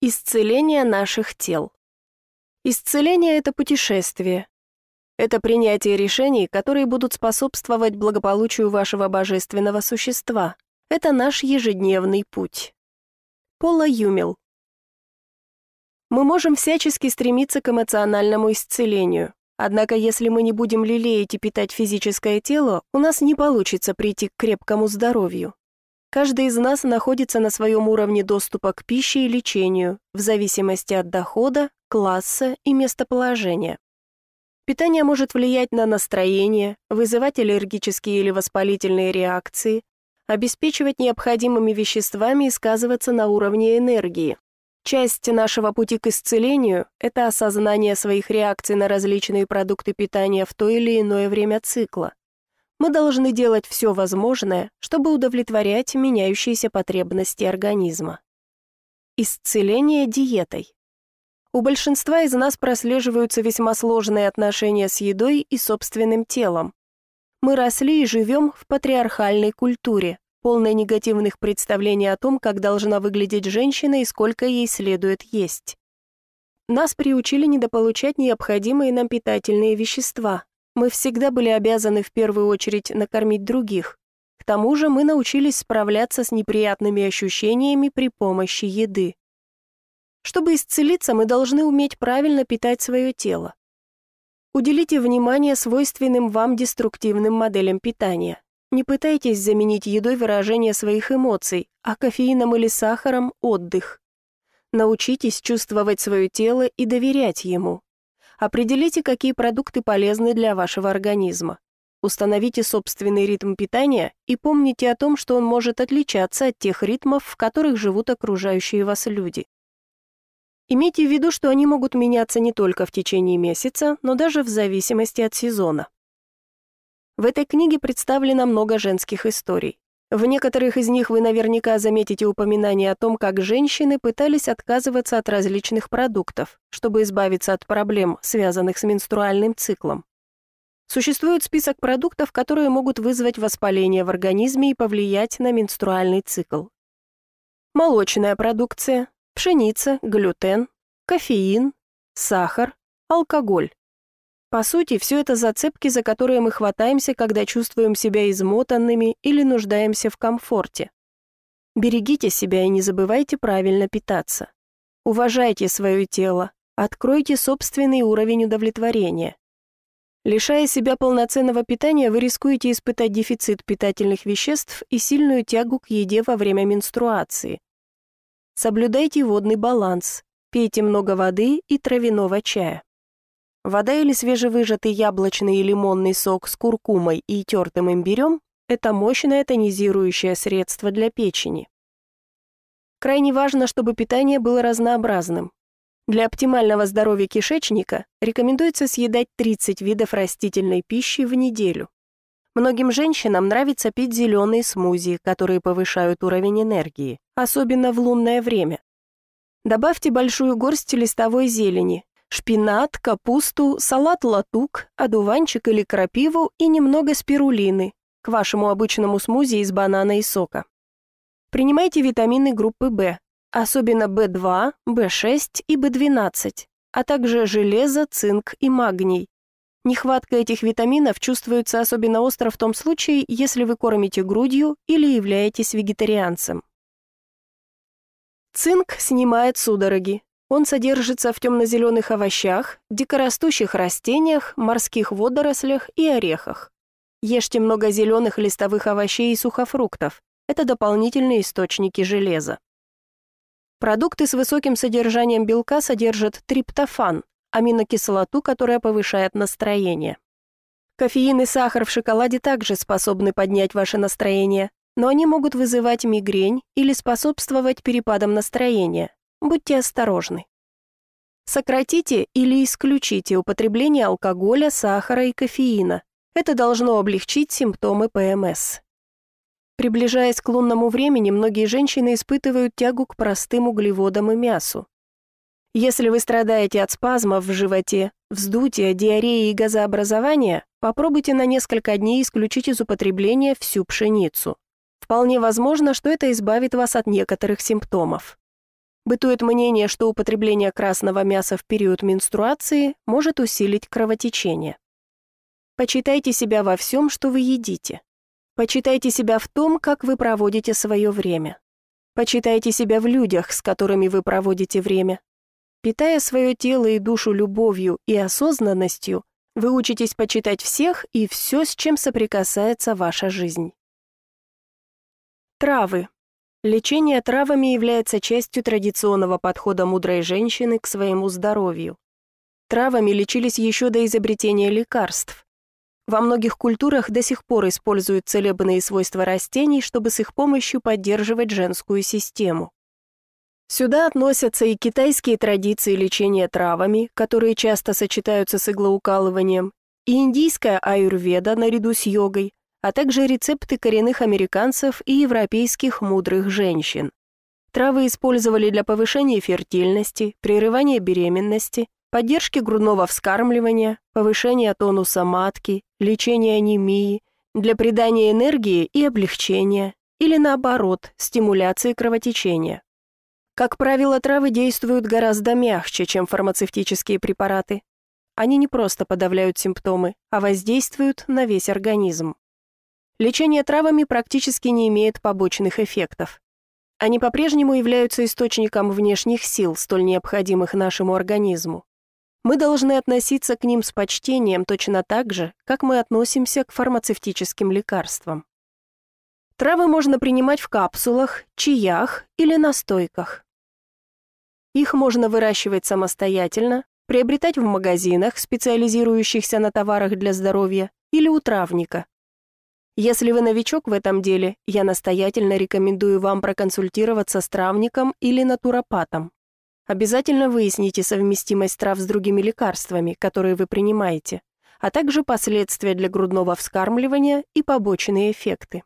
Исцеление наших тел. Исцеление – это путешествие. Это принятие решений, которые будут способствовать благополучию вашего божественного существа. Это наш ежедневный путь. Пола Юмил. Мы можем всячески стремиться к эмоциональному исцелению. Однако, если мы не будем лелеять и питать физическое тело, у нас не получится прийти к крепкому здоровью. Каждый из нас находится на своем уровне доступа к пище и лечению, в зависимости от дохода, класса и местоположения. Питание может влиять на настроение, вызывать аллергические или воспалительные реакции, обеспечивать необходимыми веществами и сказываться на уровне энергии. Часть нашего пути к исцелению – это осознание своих реакций на различные продукты питания в то или иное время цикла. Мы должны делать все возможное, чтобы удовлетворять меняющиеся потребности организма. Исцеление диетой. У большинства из нас прослеживаются весьма сложные отношения с едой и собственным телом. Мы росли и живем в патриархальной культуре, полной негативных представлений о том, как должна выглядеть женщина и сколько ей следует есть. Нас приучили недополучать необходимые нам питательные вещества, мы всегда были обязаны в первую очередь накормить других. К тому же мы научились справляться с неприятными ощущениями при помощи еды. Чтобы исцелиться, мы должны уметь правильно питать свое тело. Уделите внимание свойственным вам деструктивным моделям питания. Не пытайтесь заменить едой выражение своих эмоций, а кофеином или сахаром – отдых. Научитесь чувствовать свое тело и доверять ему. Определите, какие продукты полезны для вашего организма. Установите собственный ритм питания и помните о том, что он может отличаться от тех ритмов, в которых живут окружающие вас люди. Имейте в виду, что они могут меняться не только в течение месяца, но даже в зависимости от сезона. В этой книге представлено много женских историй. В некоторых из них вы наверняка заметите упоминание о том, как женщины пытались отказываться от различных продуктов, чтобы избавиться от проблем, связанных с менструальным циклом. Существует список продуктов, которые могут вызвать воспаление в организме и повлиять на менструальный цикл. Молочная продукция, пшеница, глютен, кофеин, сахар, алкоголь. По сути, все это зацепки, за которые мы хватаемся, когда чувствуем себя измотанными или нуждаемся в комфорте. Берегите себя и не забывайте правильно питаться. Уважайте свое тело, откройте собственный уровень удовлетворения. Лишая себя полноценного питания, вы рискуете испытать дефицит питательных веществ и сильную тягу к еде во время менструации. Соблюдайте водный баланс, пейте много воды и травяного чая. Вода или свежевыжатый яблочный и лимонный сок с куркумой и тертым имбирем – это мощное тонизирующее средство для печени. Крайне важно, чтобы питание было разнообразным. Для оптимального здоровья кишечника рекомендуется съедать 30 видов растительной пищи в неделю. Многим женщинам нравится пить зеленые смузи, которые повышают уровень энергии, особенно в лунное время. Добавьте большую горсть листовой зелени, шпинат, капусту, салат-латук, одуванчик или крапиву и немного спирулины к вашему обычному смузи из банана и сока. Принимайте витамины группы В, особенно В2, В6 и В12, а также железо, цинк и магний. Нехватка этих витаминов чувствуется особенно остро в том случае, если вы кормите грудью или являетесь вегетарианцем. Цинк снимает судороги, он содержится в темно-зеленых овощах, дикорастущих растениях, морских водорослях и орехах. Ешьте много зеленых листовых овощей и сухофруктов. Это дополнительные источники железа. Продукты с высоким содержанием белка содержат триптофан, аминокислоту, которая повышает настроение. Кофеин и сахар в шоколаде также способны поднять ваше настроение, но они могут вызывать мигрень или способствовать перепадам настроения, Будьте осторожны. Сократите или исключите употребление алкоголя, сахара и кофеина. Это должно облегчить симптомы ПМС. Приближаясь к лунному времени, многие женщины испытывают тягу к простым углеводам и мясу. Если вы страдаете от спазмов в животе, вздутия, диареи и газообразования, попробуйте на несколько дней исключить из употребления всю пшеницу. Вполне возможно, что это избавит вас от некоторых симптомов. Бытует мнение, что употребление красного мяса в период менструации может усилить кровотечение. Почитайте себя во всем, что вы едите. Почитайте себя в том, как вы проводите свое время. Почитайте себя в людях, с которыми вы проводите время. Питая свое тело и душу любовью и осознанностью, вы учитесь почитать всех и все, с чем соприкасается ваша жизнь. Травы. Лечение травами является частью традиционного подхода мудрой женщины к своему здоровью. Травами лечились еще до изобретения лекарств. Во многих культурах до сих пор используют целебные свойства растений, чтобы с их помощью поддерживать женскую систему. Сюда относятся и китайские традиции лечения травами, которые часто сочетаются с иглоукалыванием, и индийская аюрведа наряду с йогой, а также рецепты коренных американцев и европейских мудрых женщин. Травы использовали для повышения фертильности, прерывания беременности, поддержки грудного вскармливания, повышения тонуса матки, лечения анемии, для придания энергии и облегчения, или наоборот, стимуляции кровотечения. Как правило, травы действуют гораздо мягче, чем фармацевтические препараты. Они не просто подавляют симптомы, а воздействуют на весь организм. Лечение травами практически не имеет побочных эффектов. Они по-прежнему являются источником внешних сил, столь необходимых нашему организму. Мы должны относиться к ним с почтением точно так же, как мы относимся к фармацевтическим лекарствам. Травы можно принимать в капсулах, чаях или настойках. Их можно выращивать самостоятельно, приобретать в магазинах, специализирующихся на товарах для здоровья, или у травника, если вы новичок в этом деле, я настоятельно рекомендую вам проконсультироваться с травником или натуропатом. Обязательно выясните совместимость трав с другими лекарствами, которые вы принимаете, а также последствия для грудного вскармливания и побочные эффекты.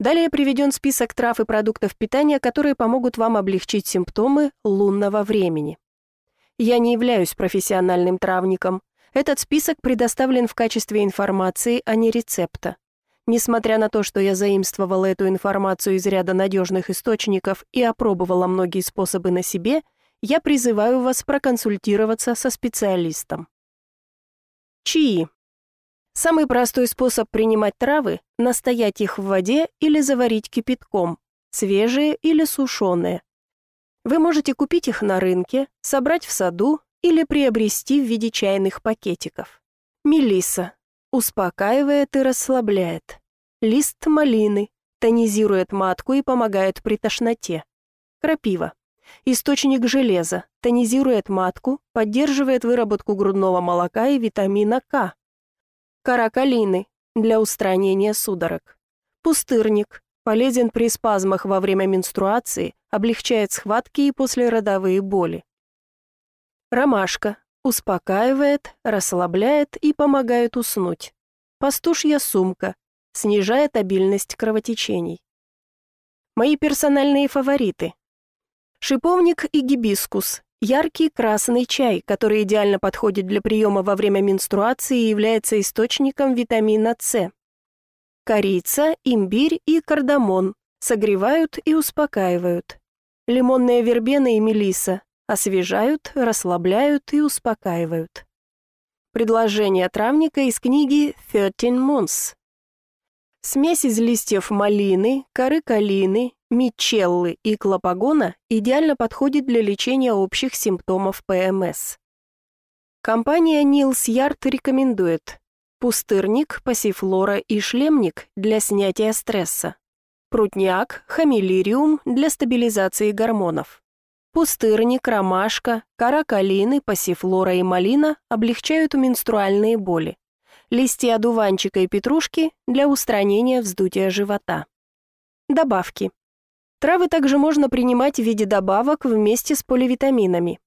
Далее приведен список трав и продуктов питания, которые помогут вам облегчить симптомы лунного времени. Я не являюсь профессиональным травником, этот список предоставлен в качестве информации, а не рецепта. Несмотря на то, что я заимствовала эту информацию из ряда надежных источников и опробовала многие способы на себе, я призываю вас проконсультироваться со специалистом. Чаи. Самый простой способ принимать травы – настоять их в воде или заварить кипятком, свежие или сушеные. Вы можете купить их на рынке, собрать в саду или приобрести в виде чайных пакетиков. Мелисса успокаивает и расслабляет. Лист малины тонизирует матку и помогает при тошноте. Крапива источник железа, тонизирует матку, поддерживает выработку грудного молока и витамина К. Кора калины для устранения судорог. Пустырник полезен при спазмах во время менструации, облегчает схватки и послеродовые боли. Ромашка. Успокаивает, расслабляет и помогает уснуть. Пастушья сумка. Снижает обильность кровотечений. Мои персональные фавориты. Шиповник и гибискус. Яркий красный чай, который идеально подходит для приема во время менструации и является источником витамина С. Корица, имбирь и кардамон согревают и успокаивают. Лимонная вербена и мелиса освежают, расслабляют и успокаивают. Предложение травника из книги «Thirteen Months». Смесь из листьев малины, коры калины, мичеллы и клопагона идеально подходит для лечения общих симптомов ПМС. Компания Нилс Ярд рекомендует пустырник, пассифлора и шлемник для снятия стресса, прутняк, хамелириум для стабилизации гормонов. Пустырник, ромашка, кора калины, пассифлора и малина облегчают менструальные боли. Листья одуванчика и петрушки для устранения вздутия живота. Добавки. Травы также можно принимать в виде добавок вместе с поливитаминами.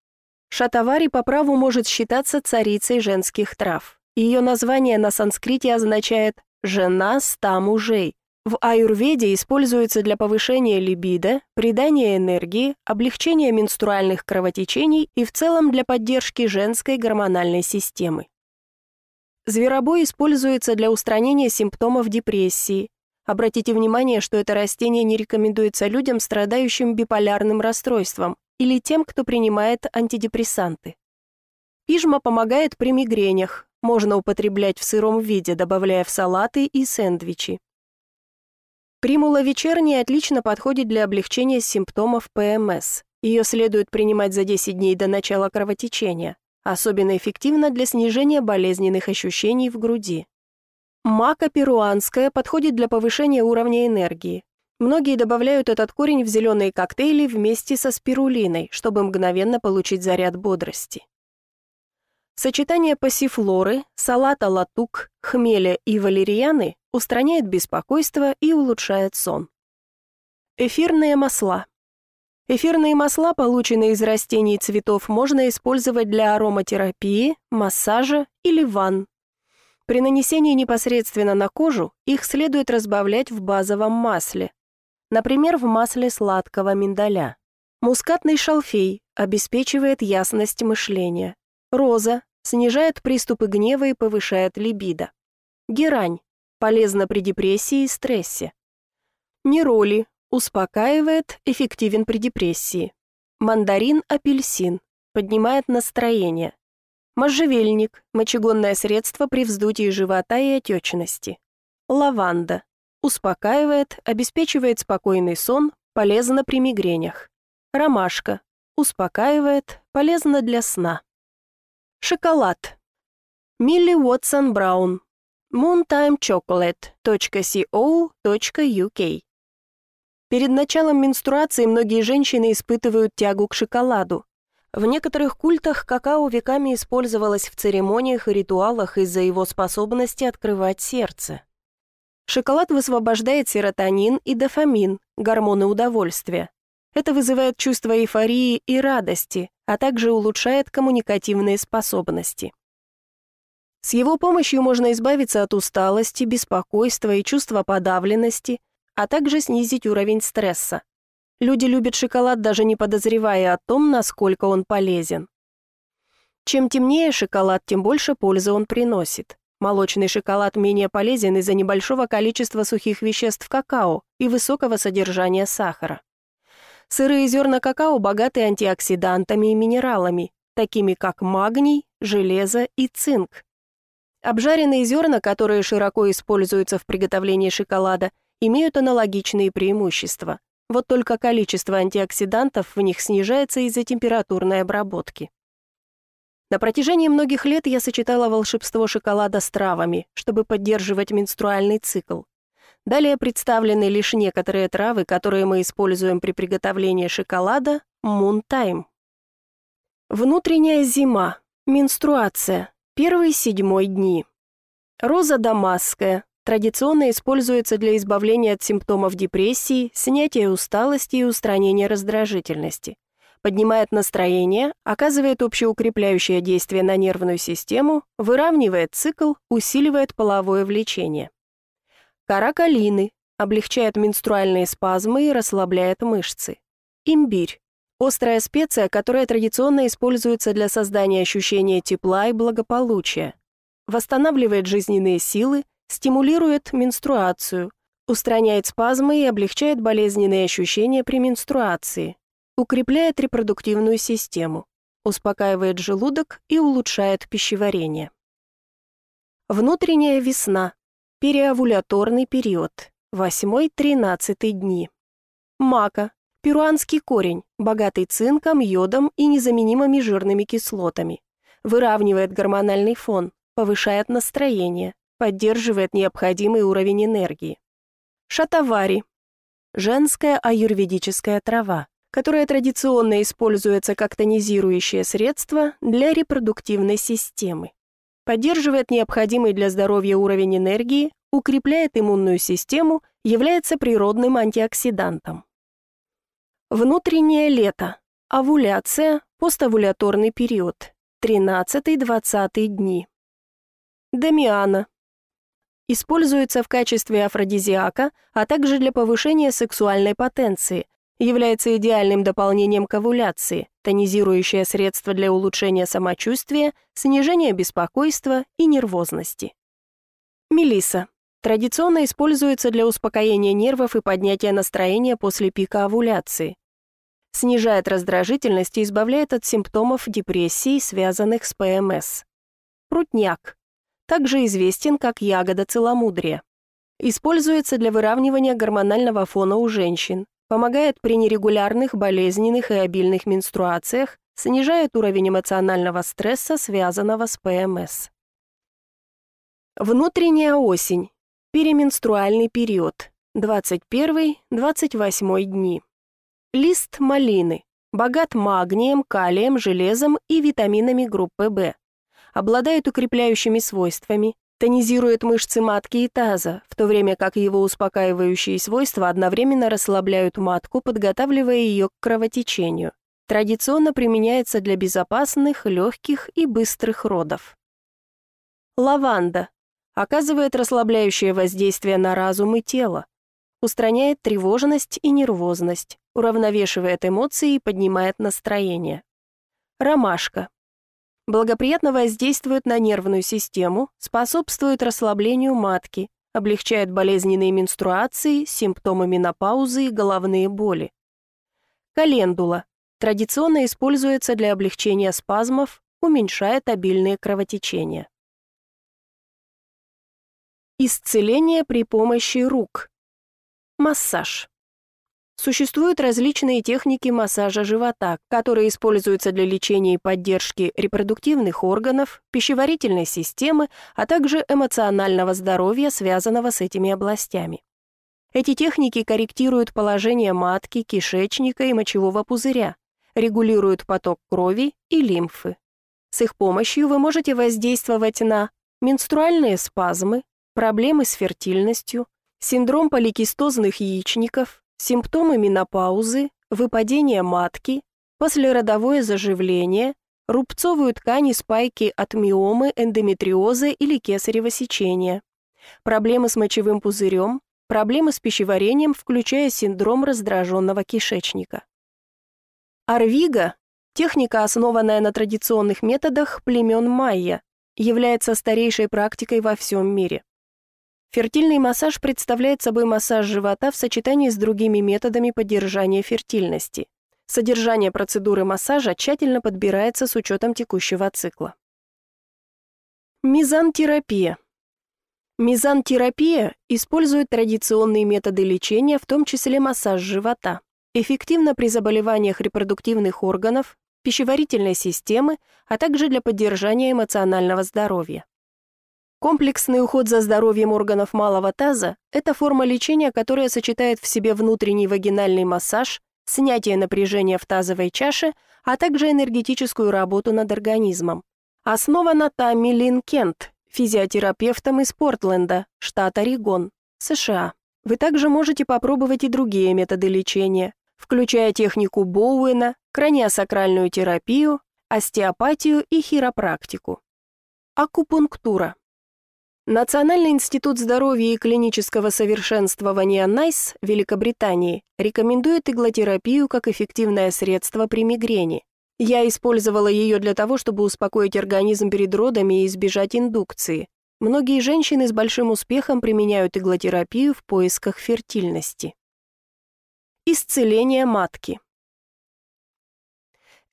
Шатавари по праву может считаться царицей женских трав. Ее название на санскрите означает «жена ста мужей», в аюрведе используется для повышения либидо, придания энергии, облегчения менструальных кровотечений и в целом для поддержки женской гормональной системы. Зверобой используется для устранения симптомов депрессии, Обратите внимание, что это растение не рекомендуется людям, страдающим биполярным расстройством или тем, кто принимает антидепрессанты. Пижма помогает при мигренях, можно употреблять в сыром виде, добавляя в салаты и сэндвичи. Примула вечерняя отлично подходит для облегчения симптомов ПМС. Ее следует принимать за 10 дней до начала кровотечения. Особенно эффективно для снижения болезненных ощущений в груди. Мака перуанская подходит для повышения уровня энергии. Многие добавляют этот корень в зеленые коктейли вместе со спирулиной, чтобы мгновенно получить заряд бодрости. Сочетание пассифлоры, салата латук, хмеля и валерьяны устраняет беспокойство и улучшает сон. Эфирные масла. Эфирные масла, полученные из растений и цветов, можно использовать для ароматерапии, массажа или ванн, при нанесении непосредственно на кожу их следует разбавлять в базовом масле, например, в масле сладкого миндаля. Мускатный шалфей обеспечивает ясность мышления. Роза снижает приступы гнева и повышает либидо. Герань полезна при депрессии и стрессе. Нероли успокаивает, эффективен при депрессии. Мандарин-апельсин поднимает настроение, Можжевельник – мочегонное средство при вздутии живота и отечности. Лаванда – успокаивает, обеспечивает спокойный сон, полезно при мигренях. Ромашка – успокаивает, полезно для сна. Шоколад. Милли Уотсон Браун. moontimechocolate.co.uk Перед началом менструации многие женщины испытывают тягу к шоколаду. В некоторых культах какао веками использовалось в церемониях и ритуалах из-за его способности открывать сердце. Шоколад высвобождает серотонин и дофамин, гормоны удовольствия. Это вызывает чувство эйфории и радости, а также улучшает коммуникативные способности. С его помощью можно избавиться от усталости, беспокойства и чувства подавленности, а также снизить уровень стресса. Люди любят шоколад, даже не подозревая о том, насколько он полезен. Чем темнее шоколад, тем больше пользы он приносит. Молочный шоколад менее полезен из-за небольшого количества сухих веществ какао и высокого содержания сахара. Сырые зерна какао богаты антиоксидантами и минералами, такими как магний, железо и цинк. Обжаренные зерна, которые широко используются в приготовлении шоколада, имеют аналогичные преимущества. Вот только количество антиоксидантов в них снижается из-за температурной обработки. На протяжении многих лет я сочетала волшебство шоколада с травами, чтобы поддерживать менструальный цикл. Далее представлены лишь некоторые травы, которые мы используем при приготовлении шоколада Time. Внутренняя зима, менструация, первые седьмой дни. Роза дамасская, традиционно используется для избавления от симптомов депрессии, снятия усталости и устранения раздражительности. Поднимает настроение, оказывает общеукрепляющее действие на нервную систему, выравнивает цикл, усиливает половое влечение. Кора калины облегчает менструальные спазмы и расслабляет мышцы. Имбирь Острая специя, которая традиционно используется для создания ощущения тепла и благополучия. Восстанавливает жизненные силы, стимулирует менструацию, устраняет спазмы и облегчает болезненные ощущения при менструации, укрепляет репродуктивную систему, успокаивает желудок и улучшает пищеварение. Внутренняя весна, переовуляторный период, 8-13 дни. Мака, перуанский корень, богатый цинком, йодом и незаменимыми жирными кислотами. Выравнивает гормональный фон, повышает настроение, поддерживает необходимый уровень энергии. Шатавари – женская аюрведическая трава, которая традиционно используется как тонизирующее средство для репродуктивной системы. Поддерживает необходимый для здоровья уровень энергии, укрепляет иммунную систему, является природным антиоксидантом. Внутреннее лето. Овуляция, поставуляторный период. 13-20 дни. Дамиана Используется в качестве афродизиака, а также для повышения сексуальной потенции. Является идеальным дополнением к овуляции, тонизирующее средство для улучшения самочувствия, снижения беспокойства и нервозности. Мелиса Традиционно используется для успокоения нервов и поднятия настроения после пика овуляции. Снижает раздражительность и избавляет от симптомов депрессии, связанных с ПМС. Прутняк. Также известен как ягода целомудрия. Используется для выравнивания гормонального фона у женщин, помогает при нерегулярных, болезненных и обильных менструациях, снижает уровень эмоционального стресса, связанного с ПМС. Внутренняя осень. Переменструальный период. 21-28 дни. Лист малины. Богат магнием, калием, железом и витаминами группы В. Обладает укрепляющими свойствами, тонизирует мышцы матки и таза, в то время как его успокаивающие свойства одновременно расслабляют матку, подготавливая ее к кровотечению. Традиционно применяется для безопасных, легких и быстрых родов. Лаванда. Оказывает расслабляющее воздействие на разум и тело. Устраняет тревожность и нервозность, уравновешивает эмоции и поднимает настроение. Ромашка. Благоприятно воздействует на нервную систему, способствует расслаблению матки, облегчает болезненные менструации, симптомы менопаузы и головные боли. Календула Традиционно используется для облегчения спазмов, уменьшает обильные кровотечения. Исцеление при помощи рук. Массаж. Существуют различные техники массажа живота, которые используются для лечения и поддержки репродуктивных органов, пищеварительной системы, а также эмоционального здоровья, связанного с этими областями. Эти техники корректируют положение матки, кишечника и мочевого пузыря, регулируют поток крови и лимфы. С их помощью вы можете воздействовать на менструальные спазмы, проблемы с фертильностью, синдром поликистозных яичников, симптомы менопаузы, выпадение матки, послеродовое заживление, рубцовую ткань и спайки от миомы, эндометриоза или кесарево сечения, проблемы с мочевым пузырем, проблемы с пищеварением, включая синдром раздраженного кишечника. Арвига, техника, основанная на традиционных методах племен майя, является старейшей практикой во всем мире. Фертильный массаж представляет собой массаж живота в сочетании с другими методами поддержания фертильности. Содержание процедуры массажа тщательно подбирается с учетом текущего цикла. Мизантерапия. Мизантерапия использует традиционные методы лечения, в том числе массаж живота. Эффективно при заболеваниях репродуктивных органов, пищеварительной системы, а также для поддержания эмоционального здоровья. Комплексный уход за здоровьем органов малого таза – это форма лечения, которая сочетает в себе внутренний вагинальный массаж, снятие напряжения в тазовой чаше, а также энергетическую работу над организмом. Основана Тамми Лин Кент, физиотерапевтом из Портленда, штат Орегон, США. Вы также можете попробовать и другие методы лечения, включая технику Боуэна, краниосакральную терапию, остеопатию и хиропрактику. Акупунктура. Национальный институт здоровья и клинического совершенствования НАЙС Великобритании рекомендует иглотерапию как эффективное средство при мигрени. Я использовала ее для того, чтобы успокоить организм перед родами и избежать индукции. Многие женщины с большим успехом применяют иглотерапию в поисках фертильности. Исцеление матки.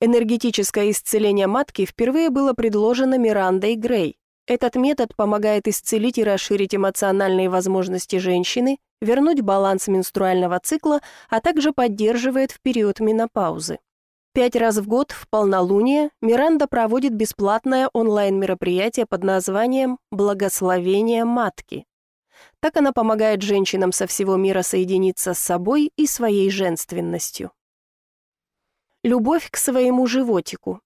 Энергетическое исцеление матки впервые было предложено Мирандой Грей. Этот метод помогает исцелить и расширить эмоциональные возможности женщины, вернуть баланс менструального цикла, а также поддерживает в период менопаузы. Пять раз в год в полнолуние Миранда проводит бесплатное онлайн-мероприятие под названием «Благословение матки». Так она помогает женщинам со всего мира соединиться с собой и своей женственностью. Любовь к своему животику.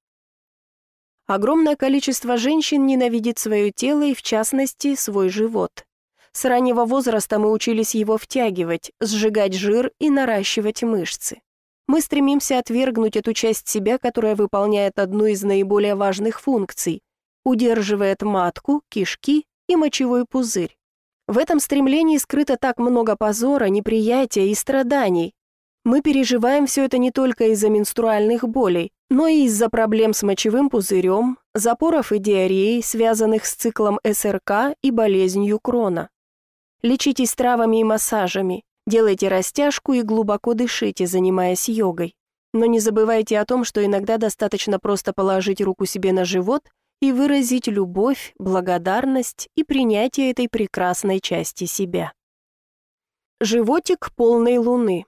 Огромное количество женщин ненавидит свое тело и, в частности, свой живот. С раннего возраста мы учились его втягивать, сжигать жир и наращивать мышцы. Мы стремимся отвергнуть эту часть себя, которая выполняет одну из наиболее важных функций – удерживает матку, кишки и мочевой пузырь. В этом стремлении скрыто так много позора, неприятия и страданий. Мы переживаем все это не только из-за менструальных болей, но и из-за проблем с мочевым пузырем, запоров и диареи, связанных с циклом СРК и болезнью Крона. Лечитесь травами и массажами, делайте растяжку и глубоко дышите, занимаясь йогой. Но не забывайте о том, что иногда достаточно просто положить руку себе на живот и выразить любовь, благодарность и принятие этой прекрасной части себя. Животик полной луны.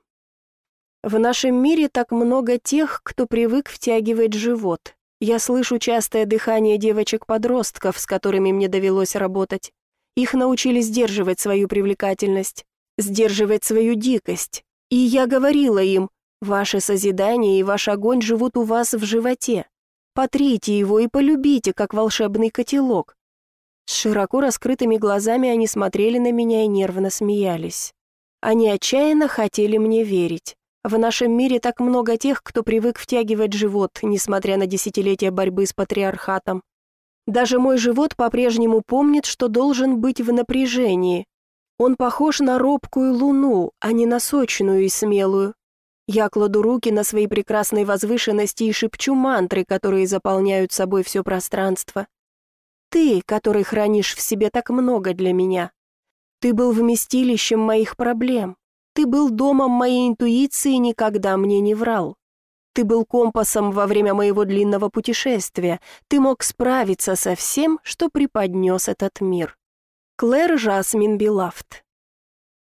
В нашем мире так много тех, кто привык втягивать живот. Я слышу частое дыхание девочек-подростков, с которыми мне довелось работать. Их научили сдерживать свою привлекательность, сдерживать свою дикость. И я говорила им, ваше созидание и ваш огонь живут у вас в животе. Потрите его и полюбите, как волшебный котелок. С широко раскрытыми глазами они смотрели на меня и нервно смеялись. Они отчаянно хотели мне верить. В нашем мире так много тех, кто привык втягивать живот, несмотря на десятилетия борьбы с патриархатом. Даже мой живот по-прежнему помнит, что должен быть в напряжении. Он похож на робкую луну, а не на сочную и смелую. Я кладу руки на свои прекрасные возвышенности и шепчу мантры, которые заполняют собой все пространство. Ты, который хранишь в себе так много для меня, ты был вместилищем моих проблем. Ты был домом моей интуиции и никогда мне не врал. Ты был компасом во время моего длинного путешествия. Ты мог справиться со всем, что преподнес этот мир. Клэр Жасмин Белафт